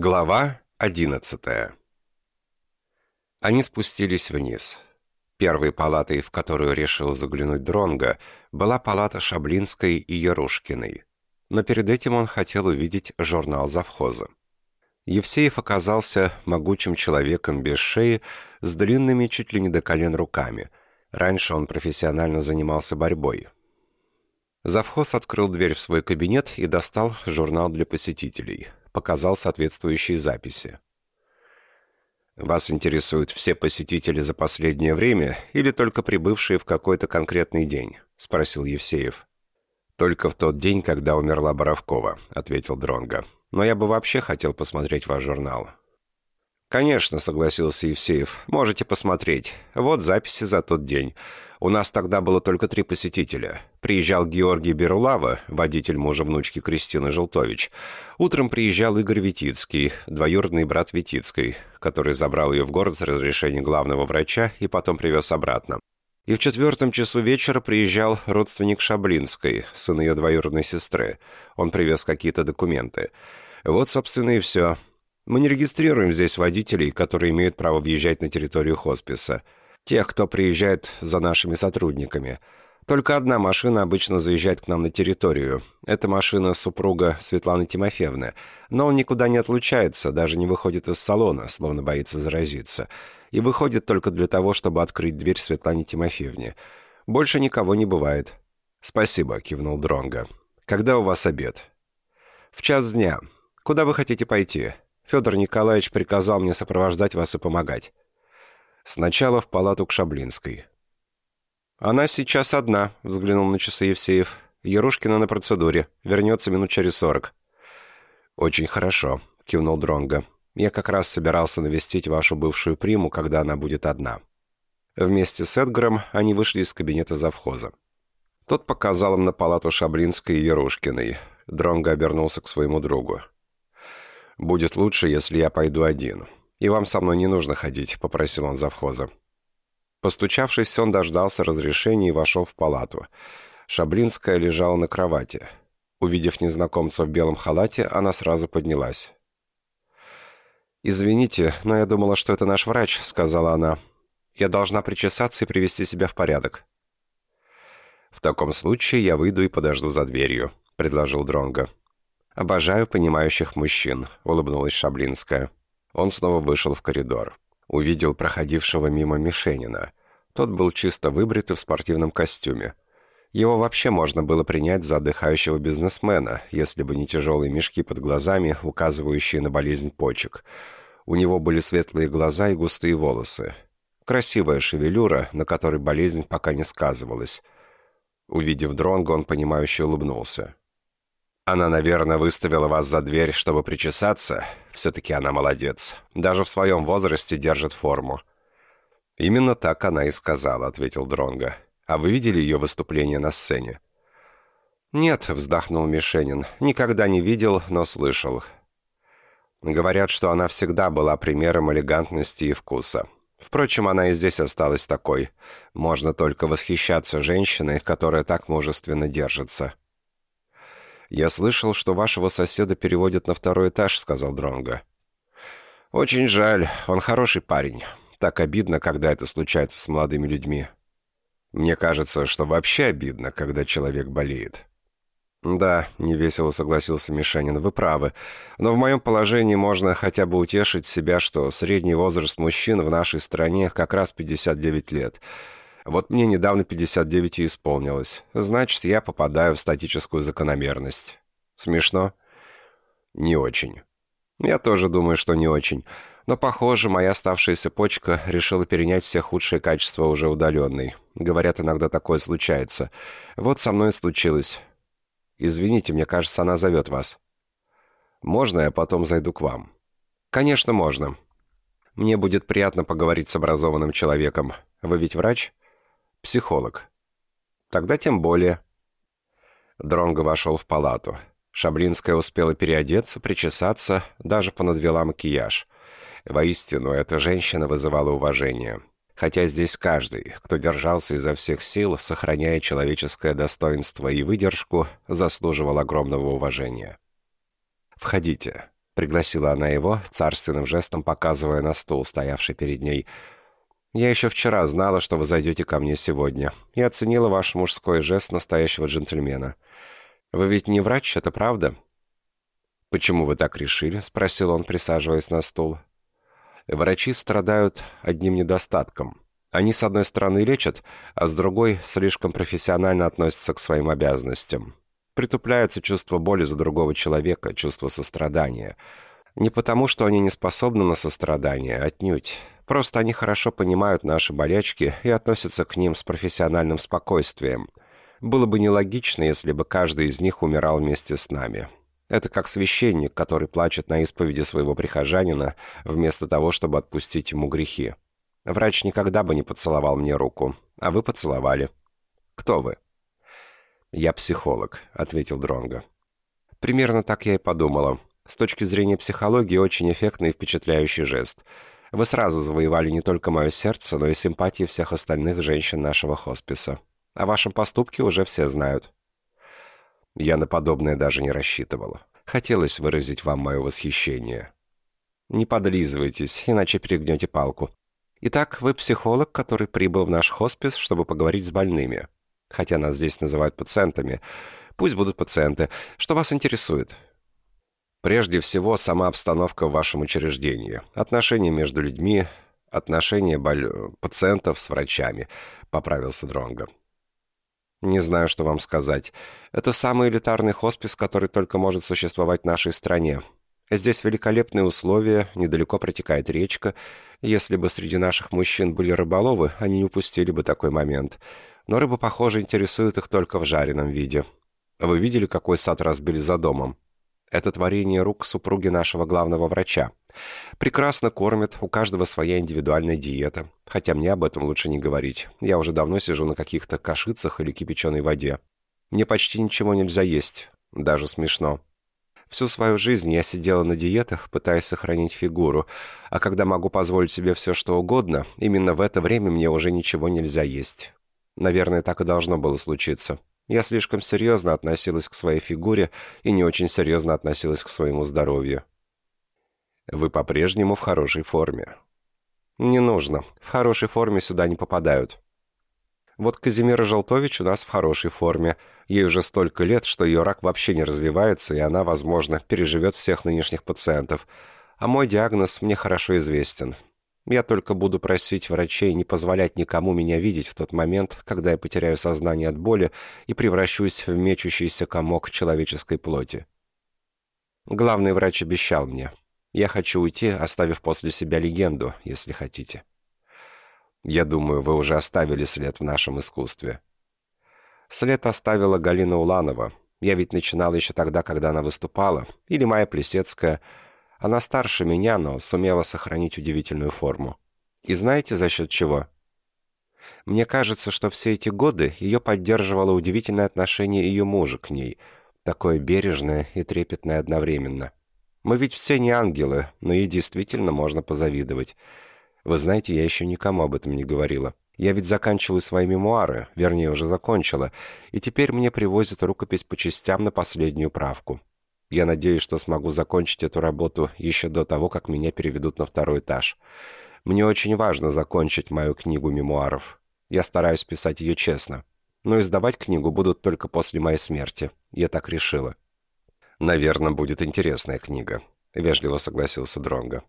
Глава одиннадцатая Они спустились вниз. Первой палатой, в которую решил заглянуть Дронга, была палата Шаблинской и Ярушкиной. Но перед этим он хотел увидеть журнал завхоза. Евсеев оказался могучим человеком без шеи, с длинными чуть ли не до колен руками. Раньше он профессионально занимался борьбой. Завхоз открыл дверь в свой кабинет и достал журнал для посетителей – показал соответствующие записи. «Вас интересуют все посетители за последнее время или только прибывшие в какой-то конкретный день?» — спросил Евсеев. «Только в тот день, когда умерла Боровкова», — ответил Дронга. «Но я бы вообще хотел посмотреть ваш журнал». «Конечно», — согласился Евсеев. «Можете посмотреть. Вот записи за тот день. У нас тогда было только три посетителя. Приезжал Георгий Берулава, водитель мужа внучки Кристины Желтович. Утром приезжал Игорь Витицкий, двоюродный брат Витицкой, который забрал ее в город с разрешения главного врача и потом привез обратно. И в четвертом часу вечера приезжал родственник Шаблинской, сын ее двоюродной сестры. Он привез какие-то документы. Вот, собственно, и все. Мы не регистрируем здесь водителей, которые имеют право въезжать на территорию хосписа тех, кто приезжает за нашими сотрудниками. Только одна машина обычно заезжает к нам на территорию. Это машина супруга Светланы Тимофеевны. Но он никуда не отлучается, даже не выходит из салона, словно боится заразиться. И выходит только для того, чтобы открыть дверь Светлане Тимофеевне. Больше никого не бывает. «Спасибо», — кивнул Дронга. «Когда у вас обед?» «В час дня. Куда вы хотите пойти?» Федор Николаевич приказал мне сопровождать вас и помогать. Сначала в палату к Шаблинской. «Она сейчас одна», — взглянул на часы Евсеев. «Ярушкина на процедуре. Вернется минут через сорок». «Очень хорошо», — кивнул Дронга. «Я как раз собирался навестить вашу бывшую приму, когда она будет одна». Вместе с Эдгаром они вышли из кабинета завхоза. Тот показал им на палату Шаблинской и Ярушкиной. Дронго обернулся к своему другу. «Будет лучше, если я пойду один. «И вам со мной не нужно ходить», — попросил он завхоза. Постучавшись, он дождался разрешения и вошел в палату. Шаблинская лежала на кровати. Увидев незнакомца в белом халате, она сразу поднялась. «Извините, но я думала, что это наш врач», — сказала она. «Я должна причесаться и привести себя в порядок». «В таком случае я выйду и подожду за дверью», — предложил Дронго. «Обожаю понимающих мужчин», — улыбнулась Шаблинская. Он снова вышел в коридор. Увидел проходившего мимо Мишенина. Тот был чисто выбрит и в спортивном костюме. Его вообще можно было принять за отдыхающего бизнесмена, если бы не тяжелые мешки под глазами, указывающие на болезнь почек. У него были светлые глаза и густые волосы. Красивая шевелюра, на которой болезнь пока не сказывалась. Увидев Дронго, он понимающе улыбнулся. Она, наверное, выставила вас за дверь, чтобы причесаться. Все-таки она молодец. Даже в своем возрасте держит форму». «Именно так она и сказала», — ответил Дронго. «А вы видели ее выступление на сцене?» «Нет», — вздохнул Мишенин. «Никогда не видел, но слышал. Говорят, что она всегда была примером элегантности и вкуса. Впрочем, она и здесь осталась такой. Можно только восхищаться женщиной, которая так мужественно держится». «Я слышал, что вашего соседа переводят на второй этаж», — сказал Дронго. «Очень жаль. Он хороший парень. Так обидно, когда это случается с молодыми людьми. Мне кажется, что вообще обидно, когда человек болеет». «Да», — невесело согласился Мишанин, — «вы правы. Но в моем положении можно хотя бы утешить себя, что средний возраст мужчин в нашей стране как раз 59 лет». Вот мне недавно 59 и исполнилось. Значит, я попадаю в статическую закономерность. Смешно? Не очень. Я тоже думаю, что не очень. Но, похоже, моя оставшаяся почка решила перенять все худшие качества уже удаленной. Говорят, иногда такое случается. Вот со мной случилось. Извините, мне кажется, она зовет вас. Можно я потом зайду к вам? Конечно, можно. Мне будет приятно поговорить с образованным человеком. Вы ведь врач? Психолог. Тогда тем более. Дронго вошел в палату. Шаблинская успела переодеться, причесаться, даже понадвела макияж. Воистину, эта женщина вызывала уважение. Хотя здесь каждый, кто держался изо всех сил, сохраняя человеческое достоинство и выдержку, заслуживал огромного уважения. «Входите», Пригласила она его, царственным жестом показывая на стул, стоявший перед ней. «Я еще вчера знала, что вы зайдете ко мне сегодня, и оценила ваш мужской жест настоящего джентльмена. Вы ведь не врач, это правда?» «Почему вы так решили?» — спросил он, присаживаясь на стул. «Врачи страдают одним недостатком. Они, с одной стороны, лечат, а с другой, слишком профессионально относятся к своим обязанностям. Притупляется чувство боли за другого человека, чувство сострадания. Не потому, что они не способны на сострадание, отнюдь. Просто они хорошо понимают наши болячки и относятся к ним с профессиональным спокойствием. Было бы нелогично, если бы каждый из них умирал вместе с нами. Это как священник, который плачет на исповеди своего прихожанина, вместо того, чтобы отпустить ему грехи. Врач никогда бы не поцеловал мне руку, а вы поцеловали. Кто вы? Я психолог, ответил Дронго. Примерно так я и подумала. С точки зрения психологии, очень эффектный и впечатляющий жест. Вы сразу завоевали не только мое сердце, но и симпатии всех остальных женщин нашего хосписа. О вашем поступке уже все знают. Я на подобное даже не рассчитывала. Хотелось выразить вам мое восхищение. Не подлизывайтесь, иначе перегнете палку. Итак, вы психолог, который прибыл в наш хоспис, чтобы поговорить с больными. Хотя нас здесь называют пациентами. Пусть будут пациенты. Что вас интересует? Прежде всего, сама обстановка в вашем учреждении. Отношения между людьми, отношения боль... пациентов с врачами, поправился Дронго. Не знаю, что вам сказать. Это самый элитарный хоспис, который только может существовать в нашей стране. Здесь великолепные условия, недалеко протекает речка. Если бы среди наших мужчин были рыболовы, они не упустили бы такой момент. Но рыба, похоже, интересует их только в жареном виде. Вы видели, какой сад разбили за домом? Это творение рук супруги нашего главного врача. Прекрасно кормят, у каждого своя индивидуальная диета. Хотя мне об этом лучше не говорить. Я уже давно сижу на каких-то кашицах или кипяченой воде. Мне почти ничего нельзя есть. Даже смешно. Всю свою жизнь я сидела на диетах, пытаясь сохранить фигуру. А когда могу позволить себе все, что угодно, именно в это время мне уже ничего нельзя есть. Наверное, так и должно было случиться. Я слишком серьезно относилась к своей фигуре и не очень серьезно относилась к своему здоровью. Вы по-прежнему в хорошей форме. Не нужно. В хорошей форме сюда не попадают. Вот Казимира Желтович у нас в хорошей форме. Ей уже столько лет, что ее рак вообще не развивается, и она, возможно, переживет всех нынешних пациентов. А мой диагноз мне хорошо известен. Я только буду просить врачей не позволять никому меня видеть в тот момент, когда я потеряю сознание от боли и превращусь в мечущийся комок человеческой плоти. Главный врач обещал мне. Я хочу уйти, оставив после себя легенду, если хотите. Я думаю, вы уже оставили след в нашем искусстве. След оставила Галина Уланова. Я ведь начинал еще тогда, когда она выступала. Или Майя Плесецкая. Она старше меня, но сумела сохранить удивительную форму. И знаете, за счет чего? Мне кажется, что все эти годы ее поддерживало удивительное отношение ее мужа к ней, такое бережное и трепетное одновременно. Мы ведь все не ангелы, но ей действительно можно позавидовать. Вы знаете, я еще никому об этом не говорила. Я ведь заканчиваю свои мемуары, вернее, уже закончила, и теперь мне привозят рукопись по частям на последнюю правку. Я надеюсь, что смогу закончить эту работу еще до того, как меня переведут на второй этаж. Мне очень важно закончить мою книгу мемуаров. Я стараюсь писать ее честно. Но издавать книгу будут только после моей смерти. Я так решила. «Наверное, будет интересная книга», — вежливо согласился Дронго.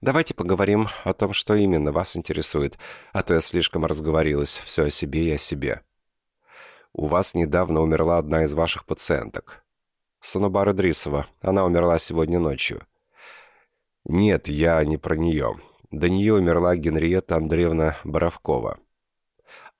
«Давайте поговорим о том, что именно вас интересует, а то я слишком разговорилась все о себе и о себе. У вас недавно умерла одна из ваших пациенток. Санубара Дрисова. Она умерла сегодня ночью». «Нет, я не про нее. До нее умерла Генриетта Андреевна Боровкова».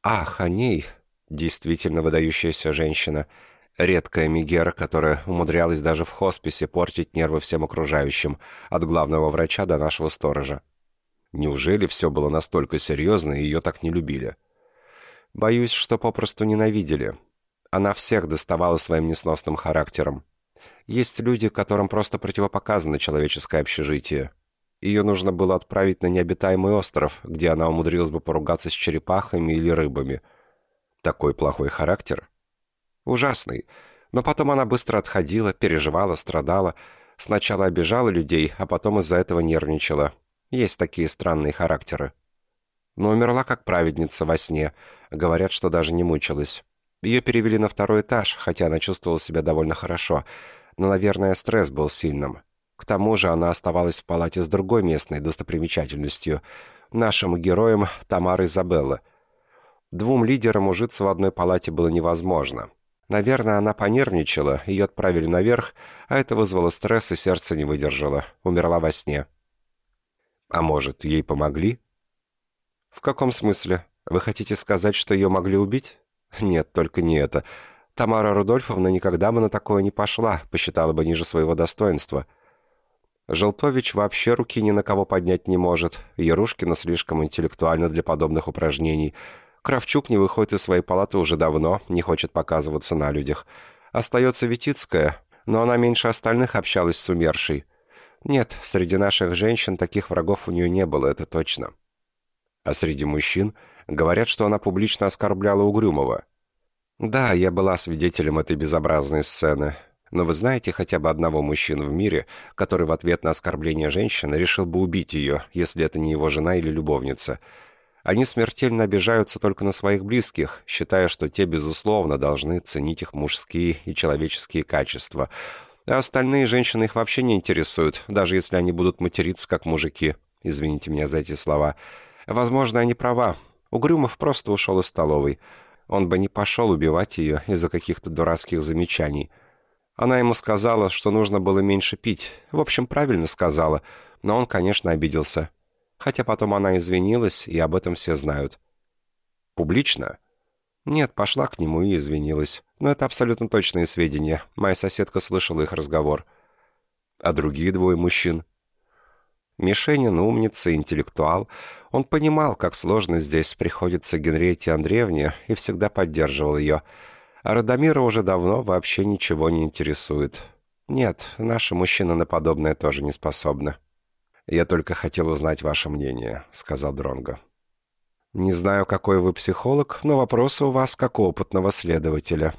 «Ах, о ней!» Действительно выдающаяся женщина — Редкая Мегера, которая умудрялась даже в хосписе портить нервы всем окружающим, от главного врача до нашего сторожа. Неужели все было настолько серьезно, и ее так не любили? Боюсь, что попросту ненавидели. Она всех доставала своим несносным характером. Есть люди, которым просто противопоказано человеческое общежитие. Ее нужно было отправить на необитаемый остров, где она умудрилась бы поругаться с черепахами или рыбами. Такой плохой характер? Ужасный. Но потом она быстро отходила, переживала, страдала. Сначала обижала людей, а потом из-за этого нервничала. Есть такие странные характеры. Но умерла как праведница во сне. Говорят, что даже не мучилась. Ее перевели на второй этаж, хотя она чувствовала себя довольно хорошо. Но, наверное, стресс был сильным. К тому же она оставалась в палате с другой местной достопримечательностью. Нашим героем Тамара Изабелла. Двум лидерам ужиться в одной палате было невозможно. Наверное, она понервничала, ее отправили наверх, а это вызвало стресс, и сердце не выдержало. Умерла во сне. А может, ей помогли? В каком смысле? Вы хотите сказать, что ее могли убить? Нет, только не это. Тамара Рудольфовна никогда бы на такое не пошла, посчитала бы ниже своего достоинства. Желтович вообще руки ни на кого поднять не может. Ярушкина слишком интеллектуальна для подобных упражнений. Кравчук не выходит из своей палаты уже давно, не хочет показываться на людях. Остается Витицкая, но она меньше остальных общалась с умершей. Нет, среди наших женщин таких врагов у нее не было, это точно. А среди мужчин говорят, что она публично оскорбляла Угрюмова. Да, я была свидетелем этой безобразной сцены. Но вы знаете хотя бы одного мужчину в мире, который в ответ на оскорбление женщины решил бы убить ее, если это не его жена или любовница. Они смертельно обижаются только на своих близких, считая, что те, безусловно, должны ценить их мужские и человеческие качества. А остальные женщины их вообще не интересуют, даже если они будут материться, как мужики. Извините меня за эти слова. Возможно, они права. Угрюмов просто ушел из столовой. Он бы не пошел убивать ее из-за каких-то дурацких замечаний. Она ему сказала, что нужно было меньше пить. В общем, правильно сказала, но он, конечно, обиделся. Хотя потом она извинилась, и об этом все знают. Публично? Нет, пошла к нему и извинилась. Но это абсолютно точные сведения. Моя соседка слышала их разговор. А другие двое мужчин? Мишенин умница, интеллектуал. Он понимал, как сложно здесь приходится Генриете Андреевне и всегда поддерживал ее. А Радомира уже давно вообще ничего не интересует. Нет, наши мужчины на подобное тоже не способны. «Я только хотел узнать ваше мнение», — сказал Дронго. «Не знаю, какой вы психолог, но вопросы у вас как у опытного следователя.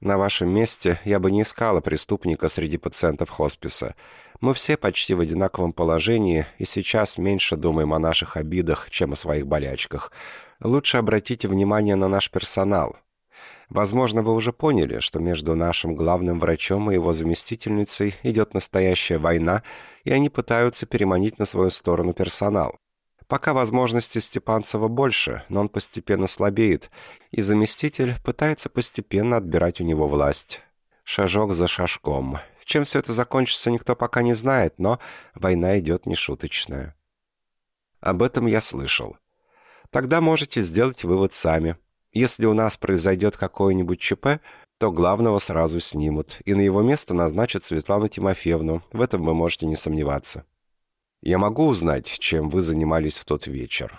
На вашем месте я бы не искала преступника среди пациентов хосписа. Мы все почти в одинаковом положении и сейчас меньше думаем о наших обидах, чем о своих болячках. Лучше обратите внимание на наш персонал. Возможно, вы уже поняли, что между нашим главным врачом и его заместительницей идет настоящая война, и они пытаются переманить на свою сторону персонал. Пока возможности Степанцева больше, но он постепенно слабеет, и заместитель пытается постепенно отбирать у него власть. Шажок за шажком. Чем все это закончится, никто пока не знает, но война идет нешуточная. Об этом я слышал. Тогда можете сделать вывод сами. Если у нас произойдет какое-нибудь ЧП, то главного сразу снимут, и на его место назначат Светлану Тимофеевну. В этом вы можете не сомневаться. Я могу узнать, чем вы занимались в тот вечер?»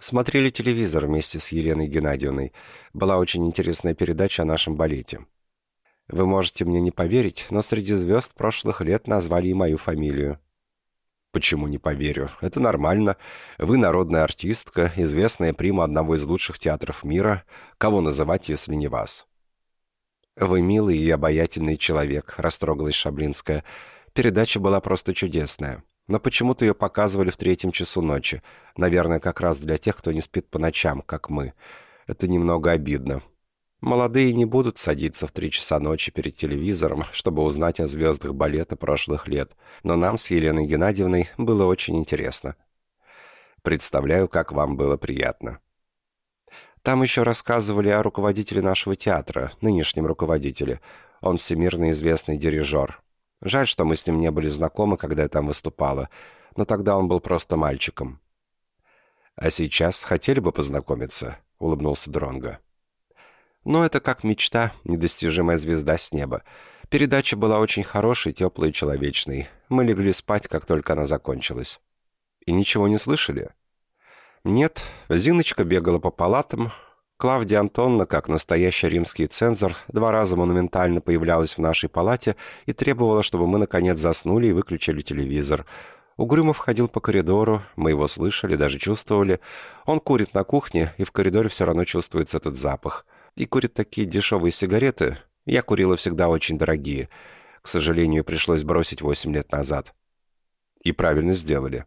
Смотрели телевизор вместе с Еленой Геннадьевной. Была очень интересная передача о нашем балете. Вы можете мне не поверить, но среди звезд прошлых лет назвали и мою фамилию. Почему не поверю? Это нормально. Вы народная артистка, известная прима одного из лучших театров мира. Кого называть, если не вас? Вы милый и обаятельный человек, растрогалась Шаблинская. Передача была просто чудесная. Но почему-то ее показывали в третьем часу ночи. Наверное, как раз для тех, кто не спит по ночам, как мы. Это немного обидно. Молодые не будут садиться в три часа ночи перед телевизором, чтобы узнать о звездах балета прошлых лет, но нам с Еленой Геннадьевной было очень интересно. Представляю, как вам было приятно. Там еще рассказывали о руководителе нашего театра, нынешнем руководителе. Он всемирно известный дирижер. Жаль, что мы с ним не были знакомы, когда я там выступала, но тогда он был просто мальчиком. «А сейчас хотели бы познакомиться?» — улыбнулся Дронго. Но это как мечта, недостижимая звезда с неба. Передача была очень хорошей, теплой и человечной. Мы легли спать, как только она закончилась. И ничего не слышали? Нет, Зиночка бегала по палатам. Клавдия Антонна, как настоящий римский цензор, два раза монументально появлялась в нашей палате и требовала, чтобы мы, наконец, заснули и выключили телевизор. Угрюмов ходил по коридору, мы его слышали, даже чувствовали. Он курит на кухне, и в коридоре все равно чувствуется этот запах – и курит такие дешевые сигареты. Я курила всегда очень дорогие. К сожалению, пришлось бросить восемь лет назад. И правильно сделали.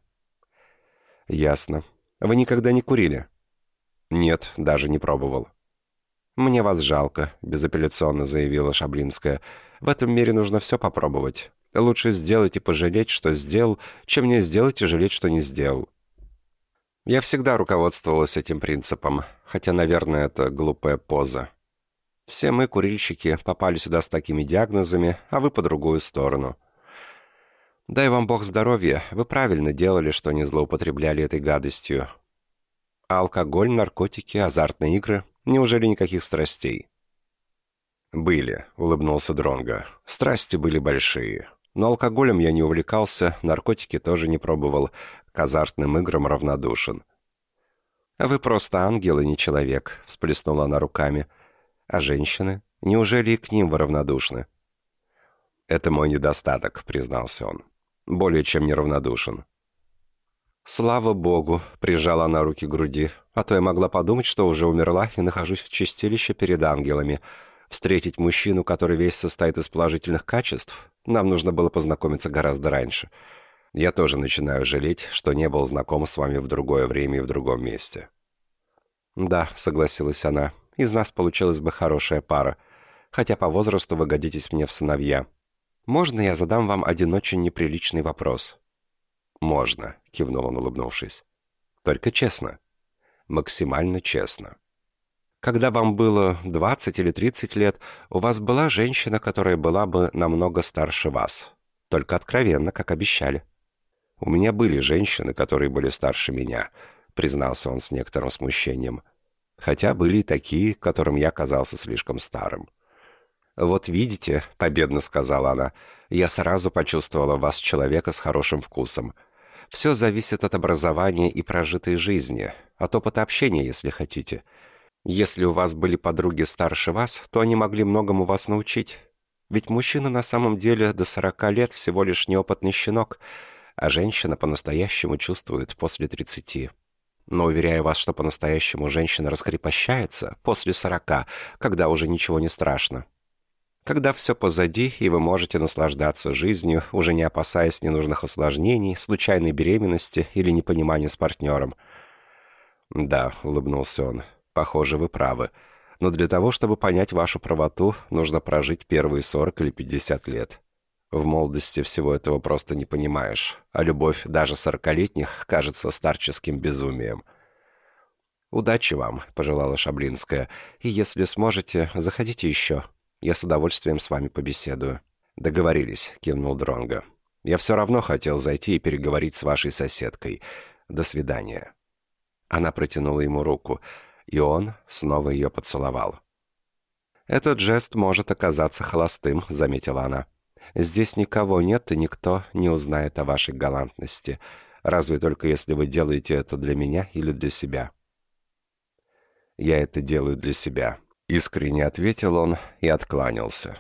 Ясно. Вы никогда не курили? Нет, даже не пробовал. «Мне вас жалко», — безапелляционно заявила Шаблинская. «В этом мире нужно все попробовать. Лучше сделать и пожалеть, что сделал, чем не сделать и жалеть, что не сделал». Я всегда руководствовалась этим принципом, хотя, наверное, это глупая поза. Все мы, курильщики, попали сюда с такими диагнозами, а вы по другую сторону. Дай вам бог здоровья, вы правильно делали, что не злоупотребляли этой гадостью. А алкоголь, наркотики, азартные игры, неужели никаких страстей? «Были», — улыбнулся Дронго. «Страсти были большие. Но алкоголем я не увлекался, наркотики тоже не пробовал, к азартным играм равнодушен». «Вы просто ангел и не человек», — всплеснула она руками. «А женщины? Неужели и к ним вы равнодушны?» «Это мой недостаток», — признался он. «Более чем неравнодушен». «Слава богу!» — прижала она руки к груди. «А то я могла подумать, что уже умерла и нахожусь в чистилище перед ангелами. Встретить мужчину, который весь состоит из положительных качеств, нам нужно было познакомиться гораздо раньше. Я тоже начинаю жалеть, что не был знаком с вами в другое время и в другом месте». «Да», — согласилась она, — «из нас получилась бы хорошая пара. Хотя по возрасту вы годитесь мне в сыновья. Можно я задам вам один очень неприличный вопрос?» «Можно», — кивнул он, улыбнувшись. «Только честно. Максимально честно. Когда вам было 20 или 30 лет, у вас была женщина, которая была бы намного старше вас. Только откровенно, как обещали». «У меня были женщины, которые были старше меня», — признался он с некоторым смущением. «Хотя были и такие, которым я казался слишком старым». «Вот видите», — победно сказала она, — «я сразу почувствовала вас человека с хорошим вкусом. Все зависит от образования и прожитой жизни, от опыта общения, если хотите. Если у вас были подруги старше вас, то они могли многому вас научить. Ведь мужчина на самом деле до 40 лет всего лишь неопытный щенок — а женщина по-настоящему чувствует после 30. Но уверяю вас, что по-настоящему женщина раскрепощается после 40, когда уже ничего не страшно. Когда все позади, и вы можете наслаждаться жизнью, уже не опасаясь ненужных осложнений, случайной беременности или непонимания с партнером. «Да», — улыбнулся он, — «похоже, вы правы. Но для того, чтобы понять вашу правоту, нужно прожить первые 40 или 50 лет. В молодости всего этого просто не понимаешь, а любовь даже сорокалетних кажется старческим безумием. «Удачи вам», — пожелала Шаблинская, «и если сможете, заходите еще. Я с удовольствием с вами побеседую». «Договорились», — кивнул Дронго. «Я все равно хотел зайти и переговорить с вашей соседкой. До свидания». Она протянула ему руку, и он снова ее поцеловал. «Этот жест может оказаться холостым», — заметила она. Здесь никого нет, и никто не узнает о вашей галантности. Разве только если вы делаете это для меня или для себя. «Я это делаю для себя», — искренне ответил он и откланялся.